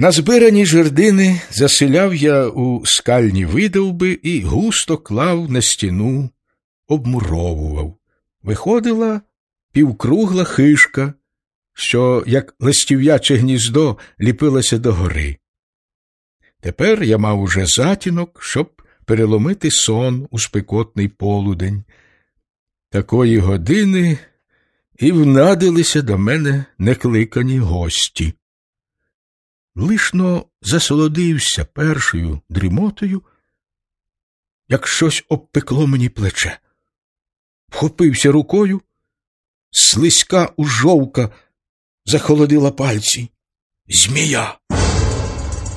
Назбирані жердини заселяв я у скальні видовби і густо клав на стіну, обмуровував. Виходила півкругла хишка, що, як листів'яче гніздо, ліпилася до гори. Тепер я мав уже затінок, щоб переломити сон у спекотний полудень. Такої години і внадилися до мене некликані гості. Лишно засолодився першою дрімотою, як щось обпекло мені плече. Вхопився рукою, слизька ужовка захолодила пальці. Змія.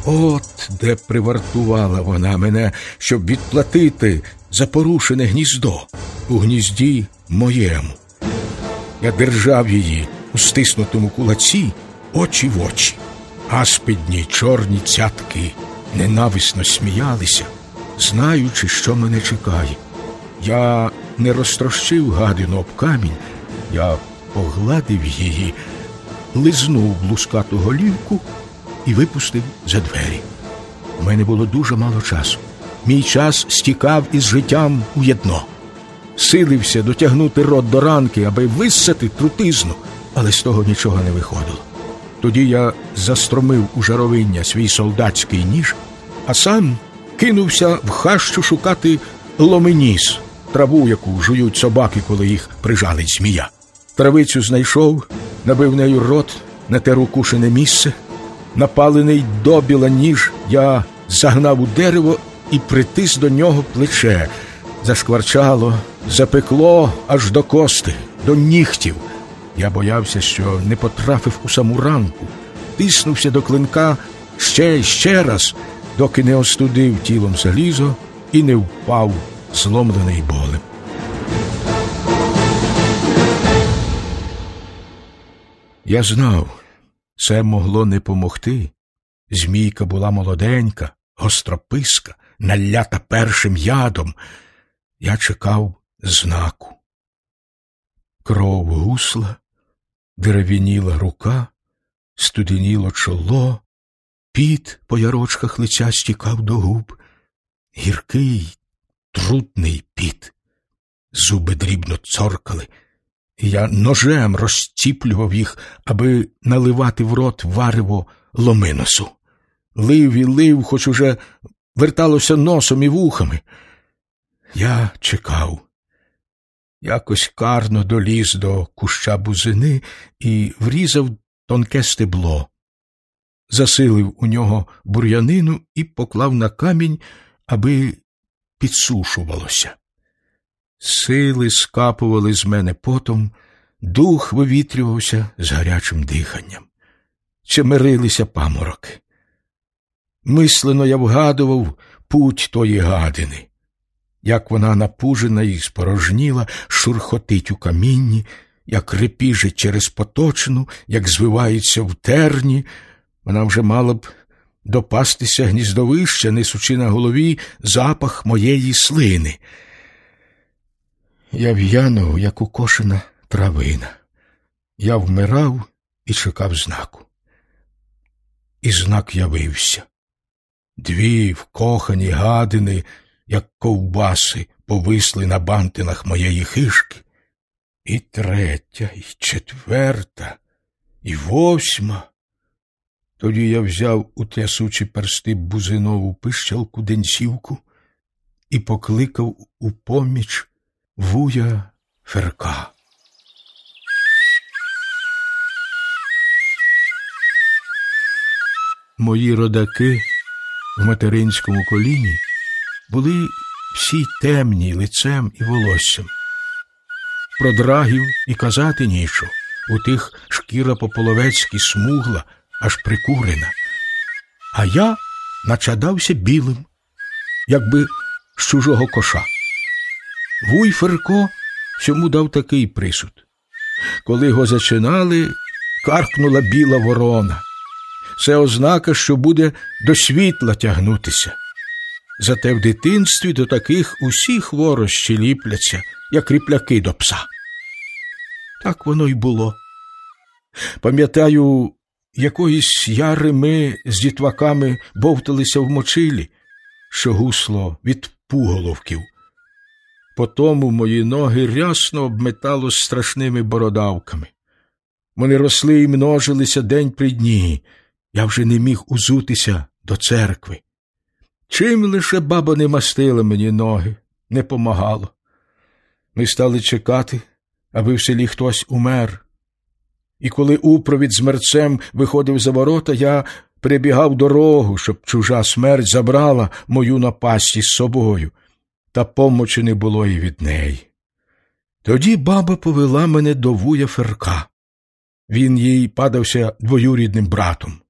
От де привартувала вона мене, щоб відплатити за порушене гніздо у гнізді моєму. Я держав її у стиснутому кулаці очі в очі. Аспідні чорні цятки ненависно сміялися, знаючи, що мене чекає. Я не розтрощив гадину об камінь, я погладив її, лизнув блускату голівку і випустив за двері. У мене було дуже мало часу. Мій час стікав із життям у єдно. Силився дотягнути рот до ранки, аби виссати трутизну, але з того нічого не виходило. Тоді я застромив у жаровиння свій солдатський ніж, а сам кинувся в хащу шукати ломеніс, траву, яку жують собаки, коли їх прижалить змія. Травицю знайшов, набив нею рот на те рукушене місце. Напалений добіла ніж я загнав у дерево і притис до нього плече. Зашкварчало, запекло аж до кости, до нігтів. Я боявся, що не потрапив у саму ранку, тиснувся до клинка ще й ще раз, доки не остудив тілом залізо і не впав, зломлений болем. Я знав, це могло не помогти. Змійка була молоденька, гострописка, налята першим ядом. Я чекав знаку. Кров гусла, дерев'яніла рука, студеніло чоло, піт по ярочках лиця стікав до губ, гіркий, трутний піт. Зуби дрібно цоркали, я ножем розціплював їх, аби наливати в рот варево ломиносу. Лив і лив, хоч уже верталося носом і вухами. Я чекав. Якось карно доліз до куща бузини і врізав тонке стебло, засилив у нього бур'янину і поклав на камінь, аби підсушувалося. Сили скапували з мене потом, дух вивітрювався з гарячим диханням. Чемирилися памороки. Мислено я вгадував путь тої гадини як вона напужена і спорожніла, шурхотить у камінні, як репіжить через поточину, як звивається в терні, вона вже мала б допастися гніздовища, несучи на голові запах моєї слини. Я в'янув, як укошена травина. Я вмирав і чекав знаку. І знак явився. Дві вкохані гадини як ковбаси повисли на бантинах моєї хишки, і третя, і четверта, і восьма. Тоді я взяв у трясучі персти бузинову пищалку денсівку і покликав у поміч вуя ферка. Мої родаки в материнському коліні були всі темні лицем і волоссям. Про драгів і казати нічого. У тих шкіра пополовецьки смугла, аж прикурена. А я начадався білим, якби з чужого коша. Вуй Ферко цьому дав такий присуд. Коли його зачинали, каркнула біла ворона. Це ознака, що буде до світла тягнутися. Зате в дитинстві до таких усі хворощі ліпляться, як кріпляки до пса. Так воно й було. Пам'ятаю, якоїсь яри ми з дітваками бовталися в мочилі, що гусло від пуголовків. Потому мої ноги рясно обметало страшними бородавками. Вони росли і множилися день при дні. Я вже не міг узутися до церкви. Чим лише баба не мастила мені ноги, не помагало. Ми стали чекати, аби в селі хтось умер. І коли упровід з мерцем виходив за ворота, я перебігав дорогу, щоб чужа смерть забрала мою напасті з собою, та помочі не було і від неї. Тоді баба повела мене до вуя Ферка. Він їй падався двоюрідним братом.